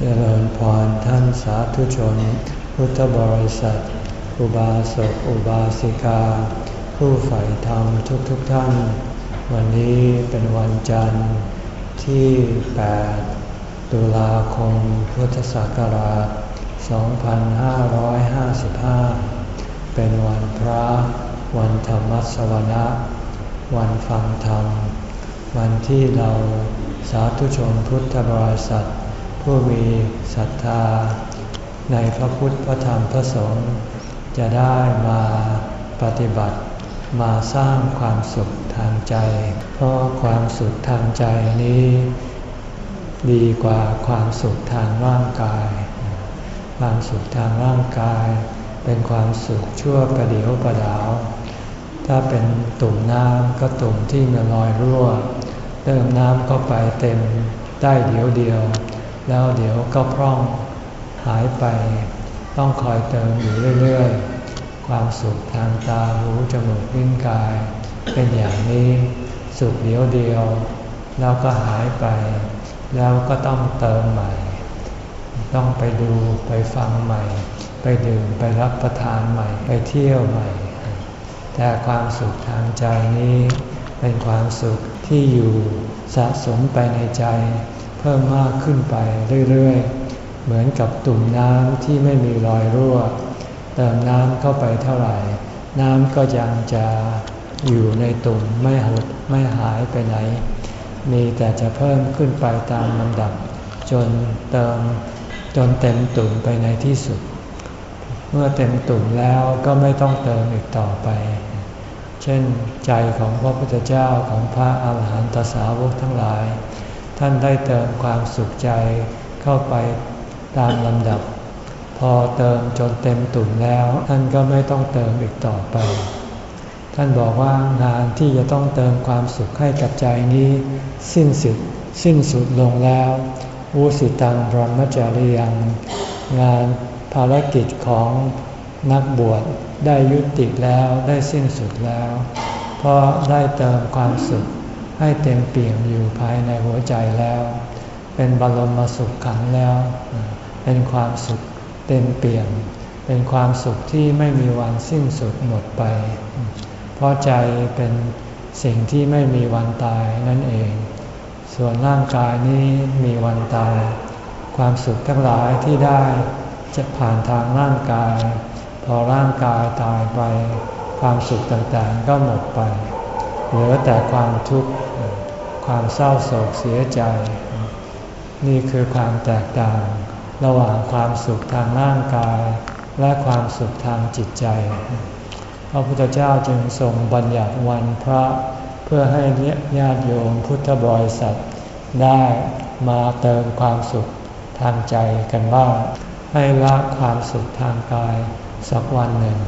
เจริญพรท่านสาธุชน พุทธบริษัท อุบาสกอุบาสิกา ผู้ใฝ่ธรรมทุกๆทท่าน วันนี้เป็นวันจันทร์ที่ 8 ตุลาคมพุทธศักราช 2555 เป็นวันพระ วันธรรมสวนะ วันฟังธรรม วันที่เราสาธุชนพุทธบริษัท ผู้มีศรัทธา ในพระพุทธพระธรรมพระสงฆ์จะได้มาปฏิบัติมาสร้างความสุขทางใจ เพราะความสุขทางใจนี้ ดีกว่าความสุขทางร่างกาย ความสุขทางร่างกาย เป็นความสุขชั่วประเดียวประดาว ถ้าเป็นตุ่มน้ำก็ตุ่มที่มันลอยรั่ว เติมน้ำก็ไปเต็มได้เดียวเดียว แล้วเดี๋ยวก็พร่องหายไป ต้องคอยเติมอยู่เรื่อยๆ ความสุขทางตาหูจมูกลิ้นกาย เป็นอย่างนี้สุขเดียวเดียว แล้วก็หายไป แล้วก็ต้องเติมใหม่ ต้องไปดูไปฟังใหม่ ไปดื่มไปรับประทานใหม่ ไปเที่ยวใหม่ แต่ความสุขทางใจนี้ เป็นความสุขที่อยู่สะสมไปในใจ พิ่มมากขึ้นไปเรื่อยๆ เหมือนกับตุ่มน้ำที่ไม่มีรอยรั่ว เติมน้ำเข้าไปเท่าไหร่ น้ำก็ยังจะอยู่ในตุ่มไม่หดไม่หายไปไหน มีแต่จะเพิ่มขึ้นไปตามลำดับ จนเติมจนเต็มตุ่มไปในที่สุด เมื่อเต็มตุ่มแล้วก็ไม่ต้องเติมอีกต่อไป เช่นใจของพระพุทธเจ้าของพระอาหารหันตสาวกทั้งหลาย ท่านได้เติมความสุขใจเข้าไปตามลำดับ พอเติมจนเต็มตุ่มแล้ว ท่านก็ไม่ต้องเติมอีกต่อไป ท่านบอกว่างานที่จะต้องเติมความสุขให้กับใจนี้ สิ้นสุดสิ้นสุดลงแล้ววุสิตังรมจาริยัง งานภารกิจของนักบวชได้ยุติแล้วได้สิ้นสุดแล้ว เพราะได้เติมความสุข ให้เต็มเปี่ยมอยู่ภายในหัวใจแล้ว เป็นบรมสุขขังแล้ว เป็นความสุขเต็มเปี่ยม เป็นความสุขที่ไม่มีวันสิ้นสุดหมดไป เพราะใจเป็นสิ่งที่ไม่มีวันตายนั่นเอง ส่วนร่างกายนี้มีวันตาย ความสุขทั้งหลายที่ได้จะผ่านทางร่างกาย พอร่างกายตายไป ความสุขต่างๆก็หมดไป เหลือแต่ความทุกข์ ความเศร้าโศกเสียใจ นี่คือความแตกต่าง ระหว่างความสุขทางร่างกาย และความสุขทางจิตใจ พระพุทธเจ้าจึงทรงบัญญัติวันพระเพื่อให้ญาติโยมพุทธบริษัทได้มาเติมความสุขทางใจกันบ้าง ให้ละความสุขทางกายสักวันหนึ่ง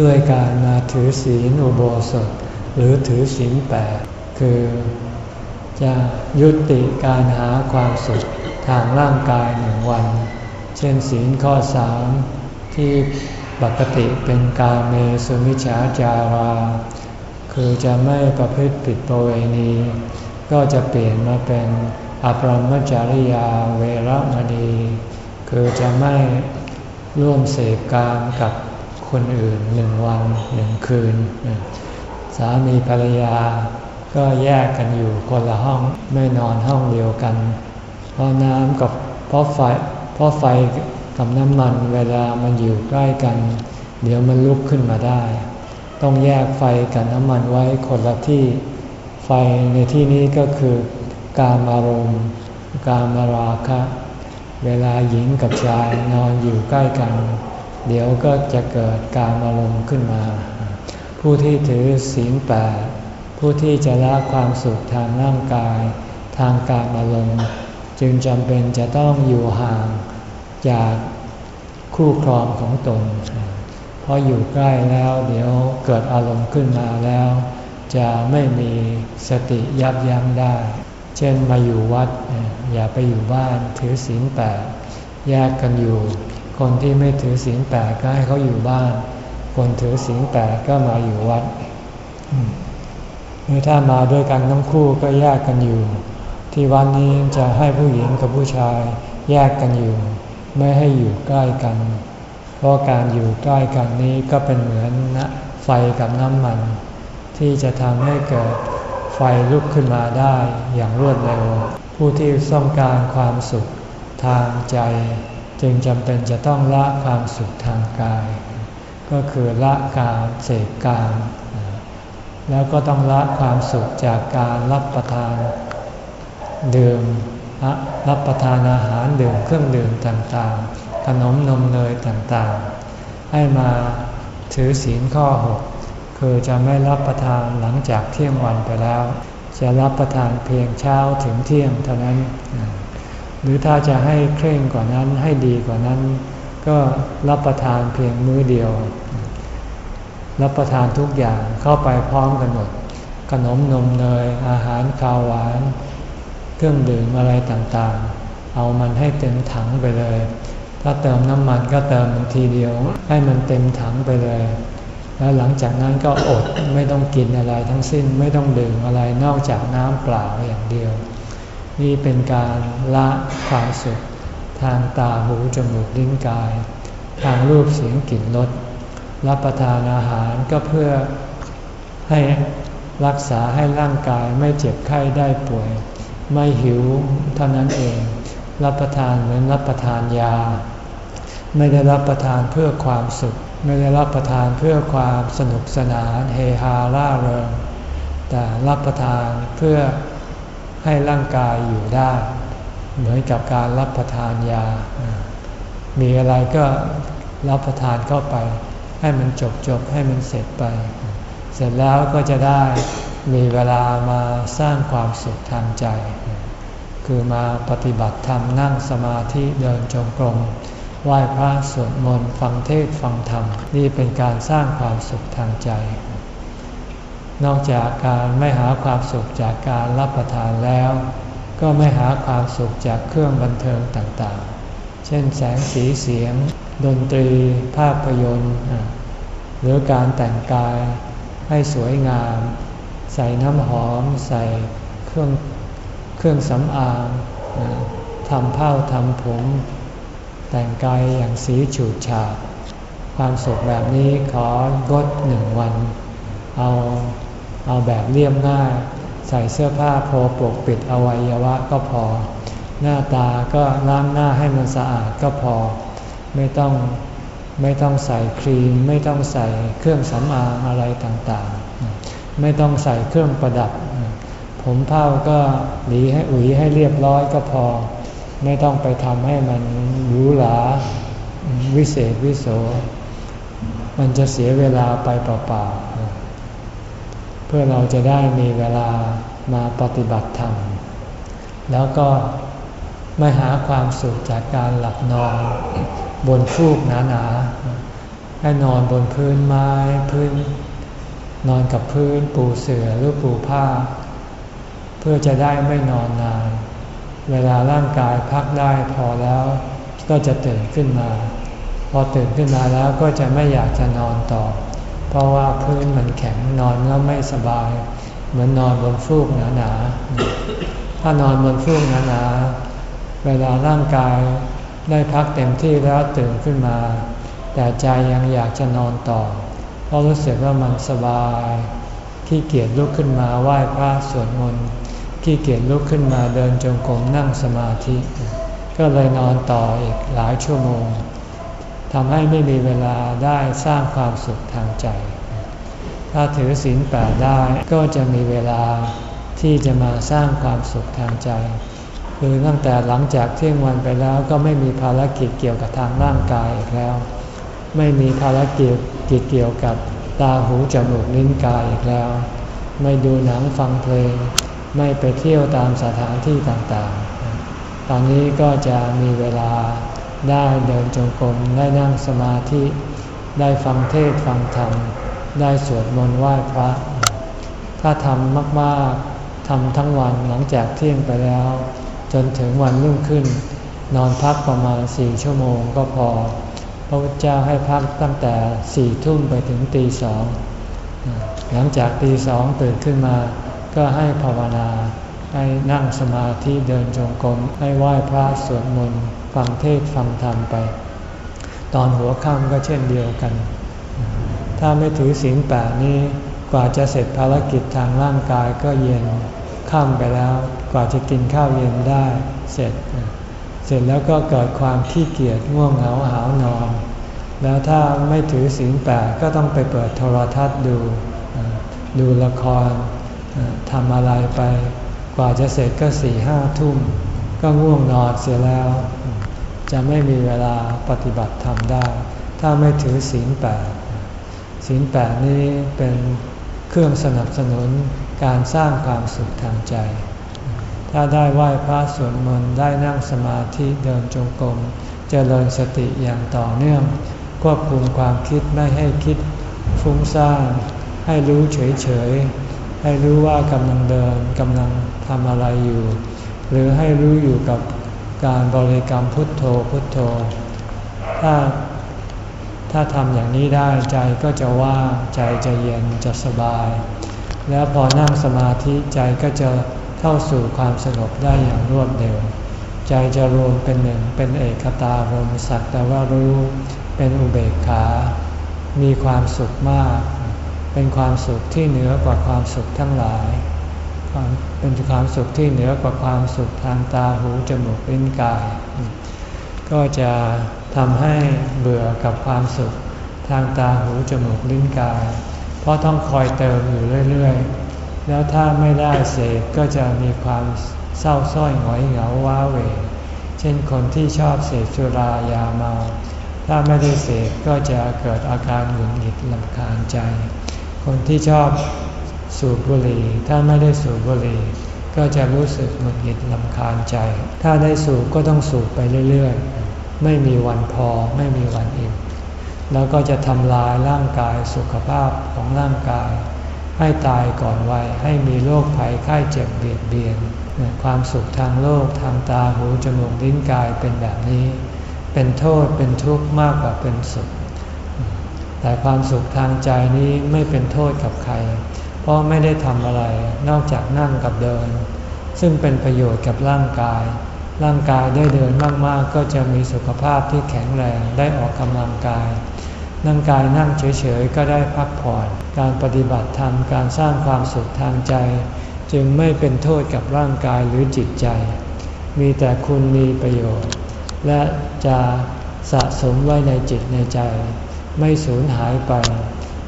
ด้วยการมาถือศีลอุโบสถ หรือถือศีลแปดคือจะยุติการหาความสุขทางร่างกายหนึ่งวัน เช่นศีลข้อสามที่ปกติเป็นกาเมสุมิชาจารา คือจะไม่ประพฤติผิดประเวณี ก็จะเปลี่ยนมาเป็นอภรมจริยาเวรมณี คือจะไม่ร่วมเสพกามกับคนอื่นหนึ่งวันหนึ่งคืนามีภรรยา ก็แยกกันอยู่คนละห้องไม่นอนห้องเดียวกัน เพราะน้ำกับเพราะไฟเพราะไฟกับน้ำมันเวลามันอยู่ใกล้กัน เดี๋ยวมันลุกขึ้นมาได้ ต้องแยกไฟกับน้ำมันไว้คนละที่ ไฟในที่นี้ก็คือการอารมณ์การมาราคะ เวลาหญิงกับชายนอนอยู่ใกล้กัน เดี๋ยวก็จะเกิดการอารมณ์ขึ้นมา ผู้ที่ถือศีลแปดผู้ที่จะละความสุขทางร่างกาย ทางการอารมณ์จึงจำเป็นจะต้องอยู่ห่างจากคู่ครองของตน เพราะอยู่ใกล้แล้วเดี๋ยวเกิดอารมณ์ขึ้นมาแล้ว จะไม่มีสติยับยั้งได้ เช่นมาอยู่วัด อย่าไปอยู่บ้านถือศีลแปดแยกกันอยู่ คนที่ไม่ถือศีลแปดก็ให้เขาอยู่บ้าน คนถือศีลแปดก็มาอยู่วัดหรือถ้ามาด้วยกันทั้งคู่ก็แยกกันอยู่ ที่วันนี้จะให้ผู้หญิงกับผู้ชายแยกกันอยู่ ไม่ให้อยู่ใกล้กัน เพราะการอยู่ใกล้กันนี้ก็เป็นเหมือนนะไฟกับน้ำมัน ที่จะทำให้เกิดไฟลุกขึ้นมาได้อย่างรวดเร็ว ผู้ที่ต้องการความสุขทางใจ จึงจำเป็นจะต้องละความสุขทางกาย ก็คือละการเสพกามแล้วก็ต้องละความสุขจากการรับประทานดื่มรับประทานอาหารดื่มเครื่องดื่มต่างๆ ขนมนมเนยต่างๆ ให้มาถือศีลข้อหกคือจะไม่รับประทานหลังจากเที่ยงวันไปแล้ว จะรับประทานเพียงเช้าถึงเที่ยงเท่านั้น หรือถ้าจะให้เคร่งกว่านั้นให้ดีกว่านั้น ก็รับประทานเพียงมื้อเดียว รับประทานทุกอย่างเข้าไปพร้อมกันหมด ขนมนมเนยอาหารข้าวหวาน เครื่องดื่มอะไรต่างๆ เอามันให้เต็มถังไปเลย ถ้าเติมน้ำมันก็เติมทีเดียว ให้มันเต็มถังไปเลย แล้วหลังจากนั้นก็อดไม่ต้องกินอะไรทั้งสิ้นไม่ต้องดื่มอะไรนอกจากน้ำเปล่าอย่างเดียว นี่เป็นการละความสุข ทางตาหูจมูกลิ้นกาย ทางรูปเสียงกลิ่นรสรับประทานอาหารก็เพื่อให้รักษาให้ร่างกายไม่เจ็บไข้ได้ป่วย ไม่หิวเท่านั้นเอง รับประทานเหมือนรับประทานยา ไม่ได้รับประทานเพื่อความสุข ไม่ได้รับประทานเพื่อความสนุกสนานเฮฮาล่าเริงแต่รับประทานเพื่อให้ร่างกายอยู่ได้ เหมือนกับการรับประทานยา มีอะไรก็รับประทานเข้าไป ให้มันจบจบให้มันเสร็จไป เสร็จแล้วก็จะได้มีเวลามาสร้างความสุขทางใจ คือมาปฏิบัติธรรมนั่งสมาธิเดินจงกรมไหว้พระสวดมนต์ฟังเทศฟังธรรม นี่เป็นการสร้างความสุขทางใจ นอกจากการไม่หาความสุขจากการรับประทานแล้ว ก็ไม่หาความสุขจากเครื่องบันเทิงต่างๆ เช่นแสงสีเสียง ดนตรี ภาพยนตร์ หรือการแต่งกายให้สวยงาม ใส่น้ำหอม ใส่เครื่องเครื่องสำอางทำเผ้าทำผม แต่งกายอย่างสีฉูดฉาดความสุขแบบนี้ขอกดหนึ่งวัน เอาเอาแบบเรียบง่าย ใส่เสื้อผ้าโพปกปิดอวัยวะก็พอ หน้าตาก็ล้างหน้าให้มันสะอาดก็พอ ไม่ต้องไม่ต้องใส่ครีม ไม่ต้องใส่เครื่องสำอางอะไรต่างๆ ไม่ต้องใส่เครื่องประดับ ผมเผ้าก็หลีให้อุ๋ยให้เรียบร้อยก็พอ ไม่ต้องไปทำให้มันหรูหราวิเศษวิโสมันจะเสียเวลาไปเปล่าๆ เพื่อเราจะได้มีเวลามาปฏิบัติธรรม แล้วก็ไม่หาความสุขจากการหลับนอน บนฟูกหนาๆให้นอนบนพื้นไม้พื้น นอนกับพื้นปูเสื่อหรือปูผ้า เพื่อจะได้ไม่นอนนาน เวลาร่างกายพักได้พอแล้วก็จะตื่นขึ้นมา พอตื่นขึ้นมาแล้วก็จะไม่อยากจะนอนต่อ เพราะว่าพื้นมันแข็งนอนแล้วไม่สบาย เหมือนนอนบนฟูกหนาๆถ้านอนบนฟูกหนาๆเวลาร่างกายได้พักเต็มที่แล้วตื่นขึ้นมา แต่ใจยังอยากจะนอนต่อ เพราะรู้สึกว่ามันสบายขี้เกียจลุกขึ้นมาไหว้พระสวดมนต์ขี้เกียจลุกขึ้นมาเดินจงกรมนั่งสมาธิ ก็เลยนอนต่ออีกหลายชั่วโมง ทำให้ไม่มีเวลาได้สร้างความสุขทางใจ ถ้าถือศีลแปดได้ก็จะมีเวลาที่จะมาสร้างความสุขทางใจคือตั้งแต่หลังจากเที่ยงวันไปแล้วก็ไม่มีภารกิจเกี่ยวกับทางร่างกายอีกแล้ว ไม่มีภารกิจกิจเกี่ยวกับตาหูจมูกลิ้นกายอีกแล้ว ไม่ดูหนังฟังเพลง ไม่ไปเที่ยวตามสถานที่ต่างๆ ตอนนี้ก็จะมีเวลา ได้เดินจงกรมได้นั่งสมาธิ ได้ฟังเทศฟังธรรม ได้สวดมนต์ไหว้พระ ถ้าทำมากๆทำทั้งวันหลังจากเที่ยงไปแล้ว จนถึงวันรุ่งขึ้น นอนพักประมาณสี่ชั่วโมงก็พอ พระพุทธเจ้าให้พักตั้งแต่สี่ทุ่มไปถึงตีสองหลังจากตีสองตื่นขึ้นมา ก็ให้ภาวนาให้นั่งสมาธิเดินจงกรมให้ไหว้พระสวดมนต์ ฟังเทศฟังธรรมไป ตอนหัวค่ำก็เช่นเดียวกัน ถ้าไม่ถือศีลแปดนี้กว่าจะเสร็จภารกิจทางร่างกายก็เย็นค่ำไปแล้ว กว่าจะกินข้าวเย็นได้เสร็จ เสร็จแล้วก็เกิดความขี้เกียจง่วงเหงาหานอน แล้วถ้าไม่ถือศีลแปดก็ต้องไปเปิดโทรทัศน์ดู ดูละครทำอะไรไป กว่าจะเสร็จก็สี่ห้าทุ่ม ก็ง่วงนอนเสียแล้ว จะไม่มีเวลาปฏิบัติธรรมได้ ถ้าไม่ถือศีลแปดศีลแปดนี้เป็นเครื่องสนับสนุนการสร้างความสุขทางใจ ถ้าได้ไหว้พระสวดมนต์ได้นั่งสมาธิเดินจงกรมเจริญสติอย่างต่อเนื่อง ควบคุมความคิดไม่ให้คิดฟุ้งซ่านให้รู้เฉยๆ ให้รู้ว่ากำลังเดินกำลังทำอะไรอยู่ หรือให้รู้อยู่กับการบริกรรมพุทโธพุทโธ ถ้าถ้าทำอย่างนี้ได้ใจก็จะว่างใจจะเย็นจะสบาย แล้วพอนั่งสมาธิใจก็จะเข้าสู่ความสงบได้อย่างรวดเร็ว ใจจะรวมเป็นหนึ่งเป็นเอกตารมสักแต่ว่ารู้เป็นอุเบกขา มีความสุขมาก เป็นความสุขที่เหนือกว่าความสุขทั้งหลาย เป็นความสุขที่เหนือกว่าความสุขทางตาหูจมูกลิ้นกาย ก็จะทำให้เบื่อกับความสุขทางตาหูจมูกลิ้นกาย เพราะต้องคอยเติมอยู่เรื่อยๆ แล้วถ้าไม่ได้เสพก็จะมีความเศร้าส้อยหงอยเหงาว้าเหวเช่นคนที่ชอบเสพสุรายาเมา ถ้าไม่ได้เสพก็จะเกิดอาการหงุดหงิดลำคาญใจ คนที่ชอบ สูบบุหรี่ถ้าไม่ได้สูบบุหรี่ก็จะรู้สึกหงุดหงิดลำคาญใจ ถ้าได้สูบก็ต้องสูบไปเรื่อยๆ ไม่มีวันพอไม่มีวันอิ่ม แล้วก็จะทำลายร่างกายสุขภาพของร่างกาย ให้ตายก่อนวัยให้มีโรคภัยไข้เจ็บเบียดเบียน ความสุขทางโลกทางตาหูจมูกลิ้นกายเป็นแบบนี้ เป็นโทษเป็นทุกข์มากกว่าเป็นสุข แต่ความสุขทางใจนี้ไม่เป็นโทษกับใคร ราะไม่ได้ทำอะไรนอกจากนั่งกับเดิน ซึ่งเป็นประโยชน์กับร่างกาย ร่างกายได้เดินมากๆ ก็จะมีสุขภาพที่แข็งแรงได้ออกกำลังกายร่งกายนั่งเฉยๆ ก็ได้พักผ่อน การปฏิบัติธรรมการสร้างความสุขทางใจ จึงไม่เป็นโทษกับร่างกายหรือจิตใจ มีแต่คุณมีประโยชน์ และจะสะสมไว้ในจิตในใจ ไม่สูญหายไป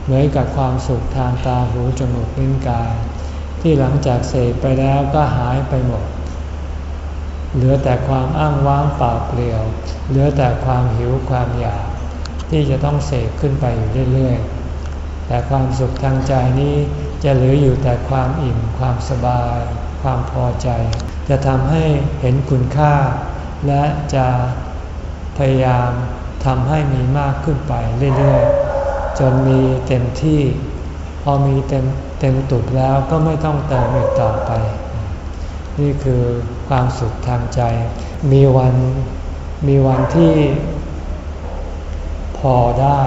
เหมือนกับความสุขทางตาหูจมูกลิ้นกาย ที่หลังจากเสพไปแล้วก็หายไปหมด เหลือแต่ความอ้างว้างเปล่าเปลี่ยว เหลือแต่ความหิวความอยาก ที่จะต้องเสกขึ้นไปอยู่เรื่อยๆ แต่ความสุขทางใจนี้จะเหลืออยู่แต่ความอิ่มความสบาย ความพอใจ จะทำให้เห็นคุณค่า และจะพยายามทำให้มีมากขึ้นไปเรื่อยๆ จนมีเต็มที่ พอมีเต็มเต็มตุดแล้วก็ไม่ต้องเติมอีกต่อไป นี่คือความสุขทางใจ มีวันมีวันที่พอได้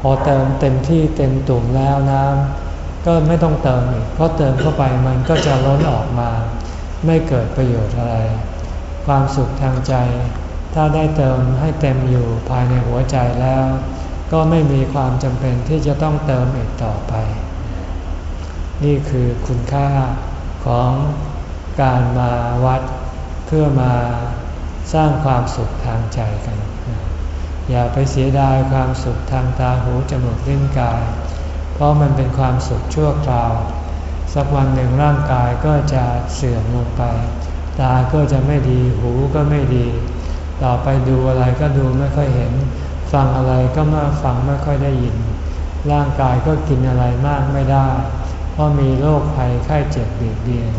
พอเติมเต็มที่เต็มตุ่มแล้วน้ำก็ไม่ต้องเติมอีกเพราะเติมเข้าไปมันก็จะล้นออกมา ไม่เกิดประโยชน์อะไร ความสุขทางใจ ถ้าได้เติมให้เต็มอยู่ภายในหัวใจแล้ว ก็ไม่มีความจำเป็นที่จะต้องเติมอีกต่อไป นี่คือคุณค่าของการมาวัดเพื่อมาสร้างความสุขทางใจกัน อย่าไปเสียดายความสุขทางตาหูจมูกลิ้นกาย เพราะมันเป็นความสุขชั่วคราว สักวันหนึ่งร่างกายก็จะเสื่อมลงไป ตาก็จะไม่ดีหูก็ไม่ดี ต่อไปดูอะไรก็ดูไม่ค่อยเห็น ฟังอะไรก็มาฟังไม่ค่อยได้ยิน ร่างกายก็กินอะไรมากไม่ได้ เพราะมีโรคภัยไข้เจ็บเบียดเบียน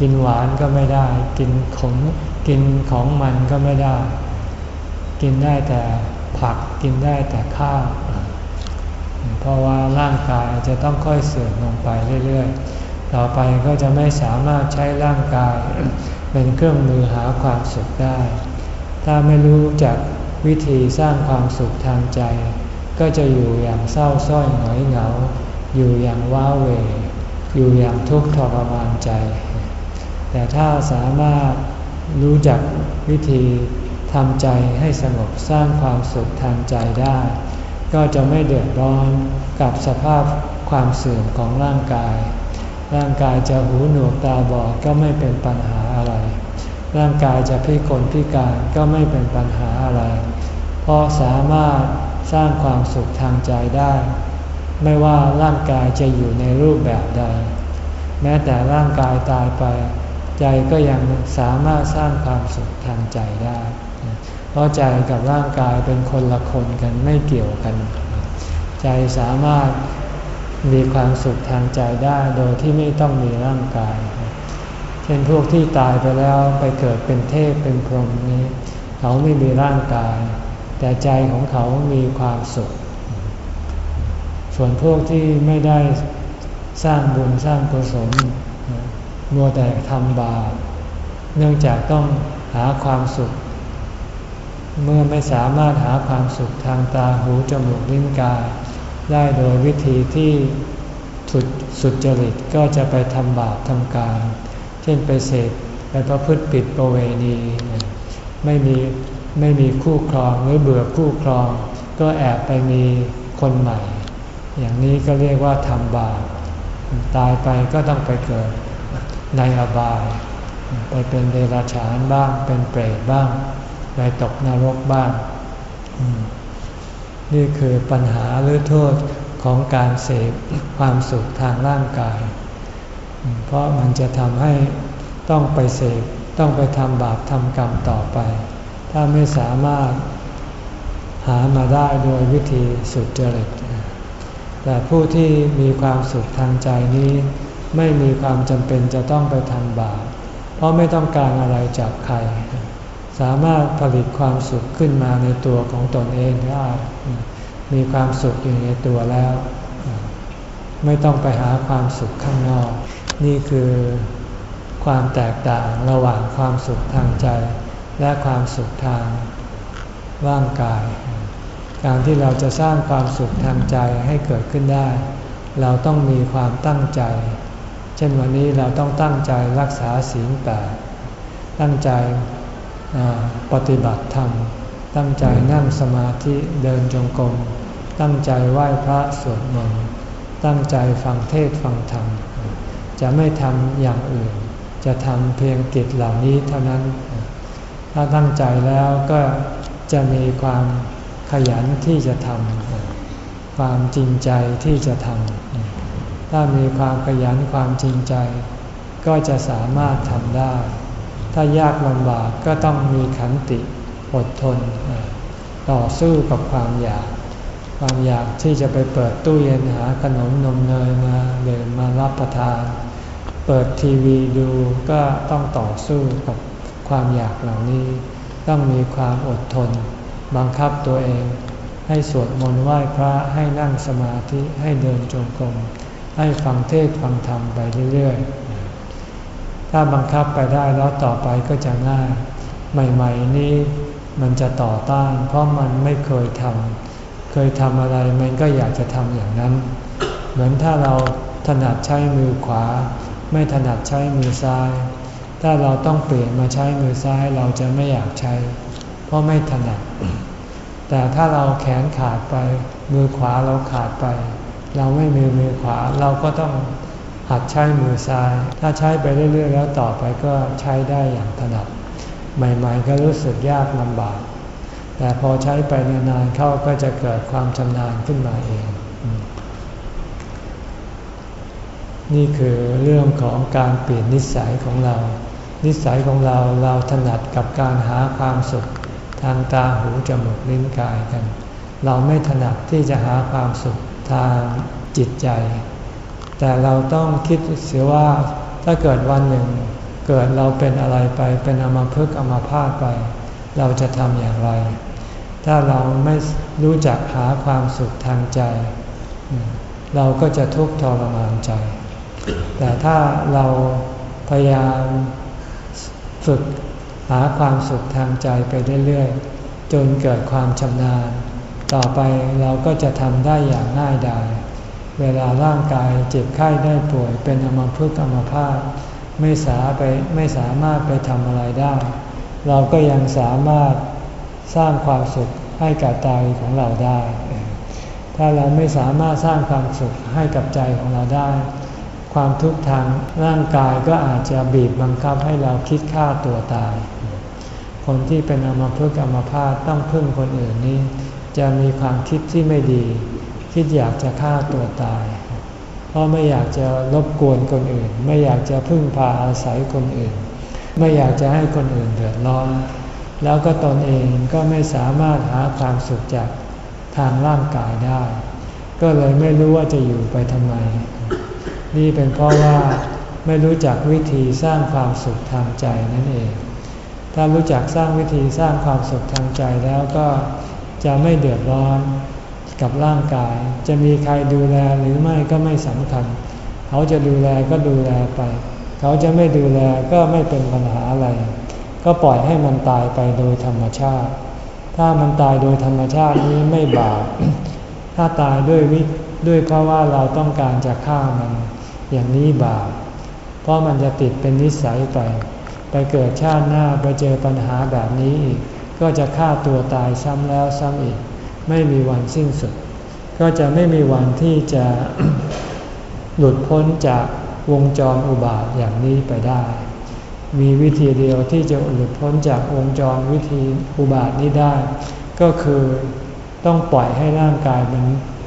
กินหวานก็ไม่ได้ กินขมกินของมันก็ไม่ได้ กินได้แต่ผักกินได้แต่ข้าวเพราะว่าร่างกายจะต้องค่อยเสื่อมลงไปเรื่อยๆ ต่อไปก็จะไม่สามารถใช้ร่างกาย เป็นเครื่องมือหาความสุขได้ ถ้าไม่รู้จัก วิธีสร้างความสุขทางใจ ก็จะอยู่อย่างเศร้าส้อยหงอยเหงา อยู่อย่างว้าเหวอยู่อย่างทุกข์ทรมานใจ แต่ถ้าสามารถรู้จักวิธีทำใจให้สงบสร้างความสุขทางใจได้ ก็จะไม่เดือดร้อนกับสภาพความเสื่อมของร่างกาย ร่างกายจะหูหนวกตาบอดก็ไม่เป็นปัญหาอะไร ร่างกายจะพิกลพิการก็ไม่เป็นปัญหาอะไร ราะสามารถสร้างความสุขทางใจได้ ไม่ว่าร่างกายจะอยู่ในรูปแบบใด แม้แต่ร่างกายตายไป ใจก็ยังสามารถสร้างความสุขทางใจได้ เพราะใจกับร่างกายเป็นคนละคนกันไม่เกี่ยวกัน ใจสามารถมีความสุขทางใจได้โดยที่ไม่ต้องมีร่างกาย เช่นพวกที่ตายไปแล้วไปเกิดเป็นเทพเป็นพรหมนี้ เขาไม่มีร่างกาย แต่ใจของเขามีความสุข ส่วนพวกที่ไม่ได้สร้างบุญสร้างกุศลมัวแต่ทำบาปเนื่องจากต้องหาความสุข เมื่อไม่สามารถหาความสุขทางตาหูจมูกลิ้นกายได้โดยวิธีที่สุดสุดจริตก็จะไปทำบาปทำการเช่นไปเสพไปประพฤติผิดประเวณี ไม่มี ไม่มีคู่ครองหรือเบื่อคู่ครอง ก็แอบไปมีคนใหม่ อย่างนี้ก็เรียกว่าทำบาปตายไปก็ต้องไปเกิดในอบาย ไปเป็นเดรัจฉานบ้างเป็นเปรตบ้าง ไปตกนรกบ้าง นี่คือปัญหาหรือโทษของการเสพความสุขทางร่างกาย เพราะมันจะทำให้ต้องไปเสพต้องไปทำบาปทำกรรมต่อไป ถ้าไม่สามารถหามาได้โดยวิธีสุดจริต แต่ผู้ที่มีความสุขทางใจนี้ ไม่มีความจำเป็นจะต้องไปทำบาป เพราะไม่ต้องการอะไรจากใคร สามารถผลิตความสุขขึ้นมาในตัวของตนเองได้ มีความสุขอยู่ในตัวแล้ว ไม่ต้องไปหาความสุขข้างนอก นี่คือความแตกต่างระหว่างความสุขทางใจ และความสุขทางร่างกาย การที่เราจะสร้างความสุขทางใจให้เกิดขึ้นได้ เราต้องมีความตั้งใจ เช่นวันนี้เราต้องตั้งใจรักษาศีลแปดตั้งใจปฏิบัติธรรม ตั้งใจนั่งสมาธิเดินจงกรม ตั้งใจไหว้พระสวดมนต์ตั้งใจฟังเทศฟังธรรม จะไม่ทำอย่างอื่น จะทำเพียงกิจเหล่านี้เท่านั้น ถ้าตั้งใจแล้วก็จะมีความขยันที่จะทำความจริงใจที่จะทำถ้ามีความขยันความจริงใจ ก็จะสามารถทำได้ ถ้ายากลำบากก็ต้องมีขันติอดทน ต่อสู้กับความอยาก ความอยากที่จะไปเปิดตู้เย็นหาขนมนมเนยมาเดินมารับประทาน เปิดทีวีดูก็ต้องต่อสู้กับ ความอยากเหล่านี้ ต้องมีความอดทน บังคับตัวเอง ให้สวดมนต์ไหว้พระให้นั่งสมาธิให้เดินจงกรมให้ฟังเทศฟังธรรมไปเรื่อยๆ ถ้าบังคับไปได้แล้วต่อไปก็จะง่าย ใหม่ๆนี้มันจะต่อต้าน เพราะมันไม่เคยทำเคยทำอะไรมันก็อยากจะทำอย่างนั้น เหมือนถ้าเราถนัดใช้มือขวา ไม่ถนัดใช้มือซ้าย ถ้าเราต้องเปลี่ยนมาใช้มือซ้ายเราจะไม่อยากใช้ เพราะไม่ถนัด แต่ถ้าเราแขนขาดไป มือขวาเราขาดไป เราไม่มีมือขวาเราก็ต้องหัดใช้มือซ้าย ถ้าใช้ไปเรื่อยๆ แล้วต่อไปก็ใช้ได้อย่างถนัด ใหม่ๆ ก็รู้สึกยากลำบาก แต่พอใช้ไปนานๆเข้าก็จะเกิดความชำนาญขึ้นมาเอง นี่คือเรื่องของการเปลี่ยนนิสัยของเรา นิสัยของเราเราถนัดกับการหาความสุขทางตาหูจมูกลิ้นกายกัน เราไม่ถนัดที่จะหาความสุขทางจิตใจ แต่เราต้องคิดเสียว่าถ้าเกิดวันหนึ่ง เกิดเราเป็นอะไรไปเป็นอมภพึกอมพาตไป เราจะทำอย่างไร ถ้าเราไม่รู้จักหาความสุขทางใจ เราก็จะทุกข์ทรมานใจ แต่ถ้าเราพยายาม ฝึกหาความสุขทางใจไปเรื่อยๆ จนเกิดความชำนาญ ต่อไปเราก็จะทำได้อย่างง่ายดาย เวลาร่างกายเจ็บไข้ได้ป่วยเป็นอมพึกอมพาตไม่สาไปไม่สามารถไปทำอะไรได้ เราก็ยังสามารถสร้างความสุขให้กับใจของเราได้ ถ้าเราไม่สามารถสร้างความสุขให้กับใจของเราได้ ความทุกข์ทางร่างกายก็อาจจะบีบบังคับให้เราคิดฆ่าตัวตาย คนที่เป็นอมภพกรรมภาพต้องพึ่งคนอื่นนี้ จะมีความคิดที่ไม่ดี คิดอยากจะฆ่าตัวตาย เพราะไม่อยากจะรบกวนคนอื่น ไม่อยากจะพึ่งพาอาศัยคนอื่น ไม่อยากจะให้คนอื่นเดือดร้อน แล้วก็ตนเองก็ไม่สามารถหาความสุขจากทางร่างกายได้ ก็เลยไม่รู้ว่าจะอยู่ไปทำไม นี่เป็นเพราะว่าไม่รู้จักวิธีสร้างความสุขทางใจนั่นเอง ถ้ารู้จักสร้างวิธีสร้างความสุขทางใจแล้วก็จะไม่เดือดร้อนกับร่างกาย จะมีใครดูแลหรือไม่ก็ไม่สำคัญ เขาจะดูแลก็ดูแลไป เขาจะไม่ดูแลก็ไม่เป็นปัญหาอะไร ก็ปล่อยให้มันตายไปโดยธรรมชาติ ถ้ามันตายโดยธรรมชาตินี้ไม่บาป ถ้าตายด้วยวิด้วยเพราะว่าเราต้องการจะฆ่ามัน อย่างนี้บาป เพราะมันจะติดเป็นนิสัยไป ไปเกิดชาติหน้าไปเจอปัญหาแบบนี้อีก ก็จะฆ่าตัวตายซ้ำแล้วซ้ำอีก ไม่มีวันสิ้นสุด ก็จะไม่มีวันที่จะหลุดพ้นจากวงจรอุบาทอย่างนี้ไปได้ มีวิธีเดียวที่จะหลุดพ้นจากวงจรวิธีอุบาทนี้ได้ ก็คือต้องปล่อยให้ร่างกายมัน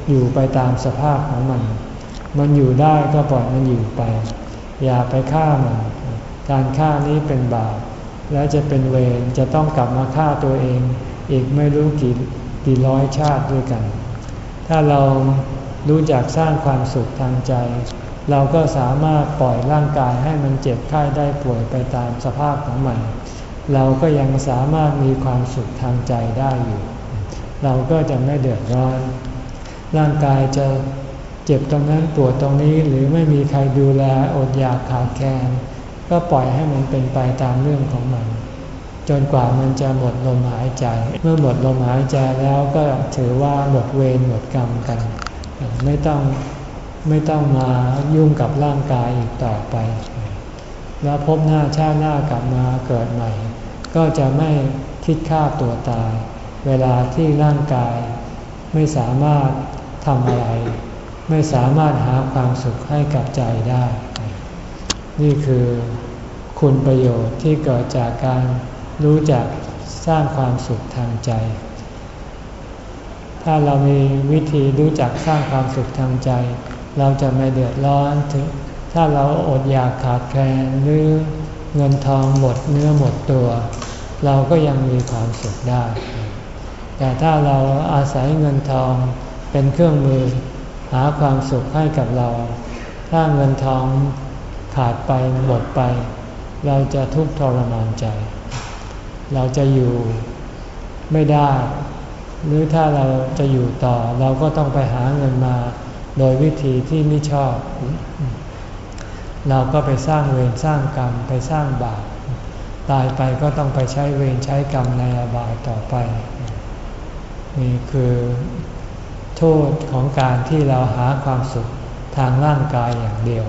อยู่ไปตามสภาพของมัน มันอยู่ได้ก็ปล่อยมันอยู่ไป อย่าไปฆ่ามัน การฆ่านี้เป็นบาป แล้วจะเป็นเวรจะต้องกลับมาฆ่าตัวเอง อีกไม่รู้กี่กี่ร้อยชาติด้วยกัน ถ้าเรารู้จักสร้างความสุขทางใจ เราก็สามารถปล่อยร่างกายให้มันเจ็บไข้ได้ป่วยไปตามสภาพของมัน เราก็ยังสามารถมีความสุขทางใจได้อยู่ เราก็จะไม่เดือดร้อน ร่างกายจะ เจ็บตรงนั้นปวดตรงนี้หรือไม่มีใครดูแลอดอยากขาดแคลนก็ปล่อยให้มันเป็นไปตามเรื่องของมัน จนกว่ามันจะหมดลมหายใจ เมื่อหมดลมหายใจแล้วก็ถือว่าหมดเวรหมดกรรมกัน ไม่ต้องไม่ต้องมายุ่งกับร่างกายอีกต่อไป แล้วพบหน้าชาติหน้ากลับมาเกิดใหม่ ก็จะไม่คิดฆ่าตัวตาย เวลาที่ร่างกายไม่สามารถทำอะไร ไม่สามารถหาความสุขให้กับใจได้ นี่คือคุณประโยชน์ที่เกิดจากการรู้จักสร้างความสุขทางใจ ถ้าเรามีวิธีรู้จักสร้างความสุขทางใจ เราจะไม่เดือดร้อนถึง ถ้าเราอดอยากขาดแคลนหรือเงินทองหมดเนื้อหมดตัว เราก็ยังมีความสุขได้ แต่ถ้าเราอาศัยเงินทองเป็นเครื่องมือ หาความสุขให้กับเรา ถ้าเงินทองขาดไปหมดไป เราจะทุกข์ทรมานใจ เราจะอยู่ไม่ได้ หรือถ้าเราจะอยู่ต่อ เราก็ต้องไปหาเงินมาโดยวิธีที่ไม่ชอบ เราก็ไปสร้างเวรสร้างกรรมไปสร้างบาปตายไปก็ต้องไปใช้เวรใช้กรรมในอบายต่อไป นี่คือ โทษของการที่เราหาความสุขทางร่างกายอย่างเดียว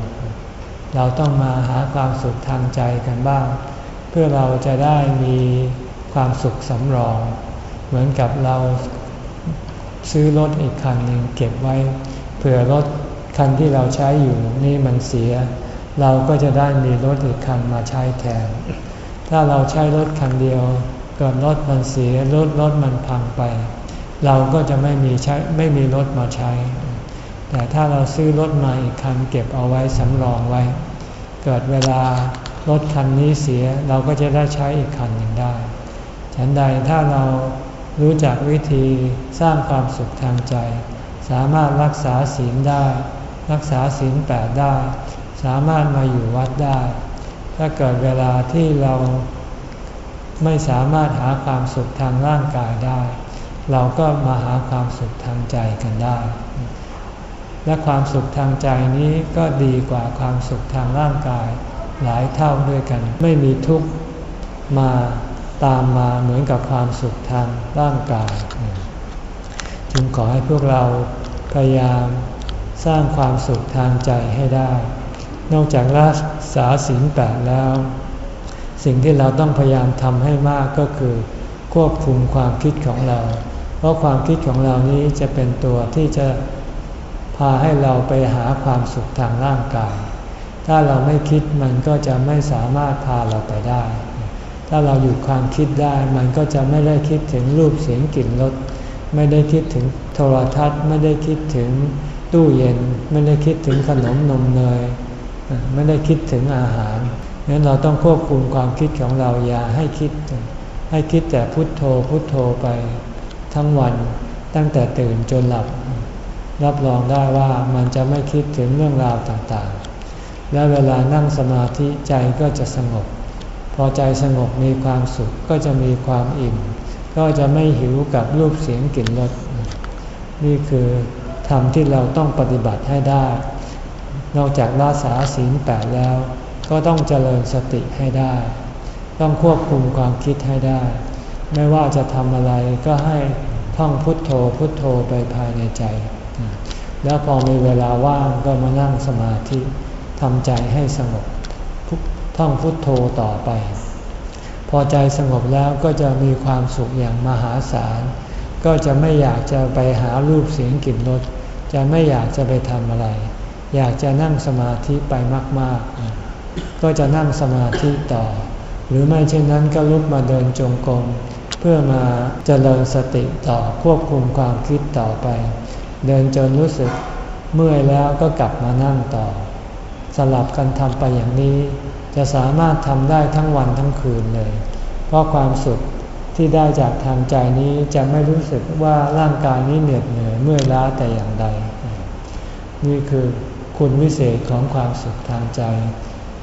เราต้องมาหาความสุขทางใจกันบ้าง เพื่อเราจะได้มีความสุขสำรอง เหมือนกับเราซื้อรถอีกคันหนึ่งเก็บไว้เผื่อรถคันที่เราใช้อยู่นี่มันเสีย เราก็จะได้มีรถอีกคันมาใช้แทน ถ้าเราใช้รถคันเดียวเกิดรถมันเสียรถรถมันพังไป เราก็จะไม่มีใช้ไม่มีรถมาใช้ แต่ถ้าเราซื้อรถมาอีกคันเก็บเอาไว้สำรองไว้ เกิดเวลารถคันนี้เสียเราก็จะได้ใช้อีกคันหนึ่งได้ ฉันใดถ้าเรารู้จักวิธีสร้างความสุขทางใจ สามารถรักษาศีลได้ รักษาศีลแปดได้ สามารถมาอยู่วัดได้ ถ้าเกิดเวลาที่เราไม่สามารถหาความสุขทางร่างกายได้ เราก็มาหาความสุขทางใจกันได้ และความสุขทางใจนี้ก็ดีกว่าความสุขทางร่างกายหลายเท่าด้วยกัน ไม่มีทุกข์มาตามมาเหมือนกับความสุขทางร่างกาย จึงขอให้พวกเราพยายามสร้างความสุขทางใจให้ได้ นอกจากรักษาศีลแปดแล้ว สิ่งที่เราต้องพยายามทำให้มากก็คือ ควบคุมความคิดของเรา ราะความคิดของเรานี้จะเป็นตัวที่จะพาให้เราไปหาความสุขทางร่างกาย ถ้าเราไม่คิดมันก็จะไม่สามารถพาเราไปได้ ถ้าเราหยุดความคิดได้มันก็จะไม่ได้คิดถึงรูปเสียงกลิ่นรส ไม่ได้คิดถึงโทรทัศน์ ไม่ได้คิดถึงตู้เย็น ไม่ได้คิดถึงขนมนมเนย ไม่ได้คิดถึงอาหารนั้นเราต้องควบคุมความคิดของเราอย่าให้คิด ให้คิดแต่พุทโธพุทโธไป ทั้งวันตั้งแต่ตื่นจนหลับ รับรองได้ว่ามันจะไม่คิดถึงเรื่องราวต่างๆ และเวลานั่งสมาธิใจก็จะสงบ พอใจสงบมีความสุขก็จะมีความอิ่ม ก็จะไม่หิวกับรูปเสียงกลิ่นรสนี่คือธรรมที่เราต้องปฏิบัติให้ได้ นอกจากรักษาศีลแปดแล้ว ก็ต้องเจริญสติให้ได้ ต้องควบคุมความคิดให้ได้ ไม่ว่าจะทำอะไรก็ให้ท่องพุทโธพุทโธไปภายในใจ แล้วพอมีเวลาว่างก็มานั่งสมาธิทำใจให้สงบท่องพุทโธต่อไป พอใจสงบแล้วก็จะมีความสุขอย่างมหาศาล ก็จะไม่อยากจะไปหารูปเสียงกลิ่นรสจะไม่อยากจะไปทำอะไร อยากจะนั่งสมาธิไปมาก ๆ ก็จะนั่งสมาธิต่อ หรือไม่เช่นนั้นก็ลุกมาเดินจงกรม พื่อมาเจริญสติต่อควบคุมความคิดต่อไป เดินจนรู้สึกเมื่อยแล้วก็กลับมานั่งต่อ สลับกันทำไปอย่างนี้ จะสามารถทำได้ทั้งวันทั้งคืนเลย เพราะความสุขที่ได้จากทางใจนี้จะไม่รู้สึกว่าร่างกายนี้เหนื่อยเหนื่อยเมื่อยล้าแต่อย่างใด นี่คือคุณวิเศษของความสุขทางใจ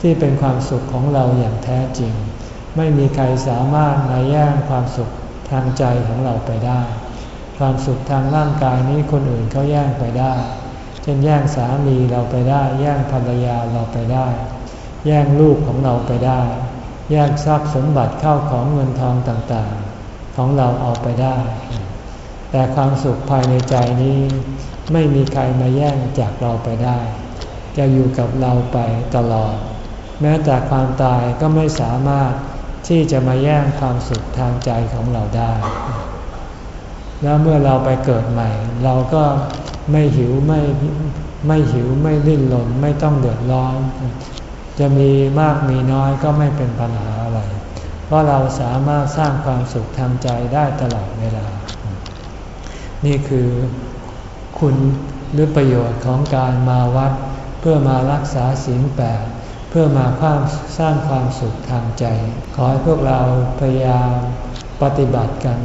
ที่เป็นความสุขของเราอย่างแท้จริง ไม่มีใครสามารถมาแย่งความสุขทางใจของเราไปได้ ความสุขทางร่างกายนี้คนอื่นเขาแย่งไปได้ เช่นแย่งสามีเราไปได้ แย่งภรรยาเราไปได้ แย่งลูกของเราไปได้ แย่งทรัพย์สมบัติเข้าของเงินทองต่างๆ ของเราเอาไปได้ แต่ความสุขภายในใจนี้ไม่มีใครมาแย่งจากเราไปได้ จะอยู่กับเราไปตลอด แม้แต่ความตายก็ไม่สามารถ ที่จะมาแย่งความสุขทางใจของเราได้ แล้วเมื่อเราไปเกิดใหม่ เราก็ไม่หิวไม่ไม่หิวไม่ดิ้นรนไม่ต้องเดือดร้อน จะมีมากมีน้อยก็ไม่เป็นปัญหาอะไร เพราะเราสามารถสร้างความสุขทางใจได้ตลอดเวลา นี่คือคุณหรือประโยชน์ของการมาวัดเพื่อมารักษาศีลแปด เพื่อมาความสร้างความสุขทางใจ ขอให้พวกเราพยายามปฏิบัติกัน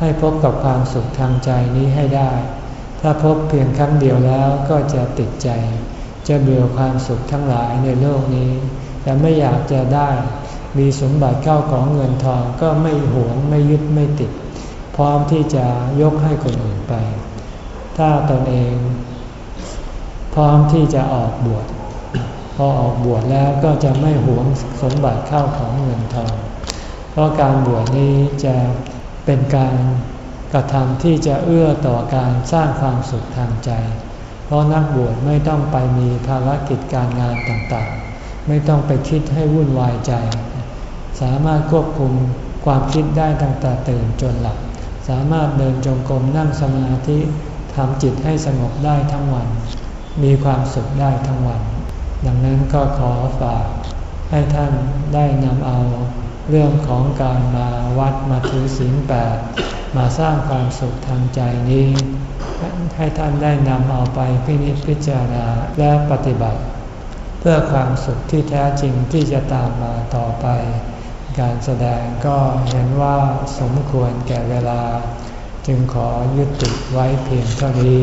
ให้พบกับความสุขทางใจนี้ให้ได้ ถ้าพบเพียงครั้งเดียวแล้วก็จะติดใจ จะเบื่อความสุขทั้งหลายในโลกนี้จะไม่อยากจะได้ มีสมบัติเข้าของเงินทองก็ไม่หวงไม่ยึดไม่ติด พร้อมที่จะยกให้คนอื่นไป ถ้าตนเอง พร้อมที่จะออกบวช พอออกบวชแล้วก็จะไม่หวงสมบัติเข้าของเงินทอง เพราะการบวชนี้จะเป็นการกระทำที่จะเอื้อต่อการสร้างความสุขทางใจ เพราะนักบวชไม่ต้องไปมีภารกิจการงานต่างๆ ไม่ต้องไปคิดให้วุ่นวายใจ สามารถควบคุมความคิดได้ตั้งแต่ตื่นจนหลับ สามารถเดินจงกรมนั่งสมาธิทำจิตให้สงบได้ทั้งวัน มีความสุขได้ทั้งวัน ดังนั้นก็ขอฝากให้ท่านได้นำเอาเรื่องของการมาวัดมาถือศีลแปดมาสร้างความสุขทางใจนี้ ให้ท่านได้นำเอาไปพินิจพิจารณาและปฏิบัติ เพื่อความสุขที่แท้จริงที่จะตามมาต่อไป การแสดงก็เห็นว่าสมควรแก่เวลา จึงขอยุติไว้เพียงเท่านี้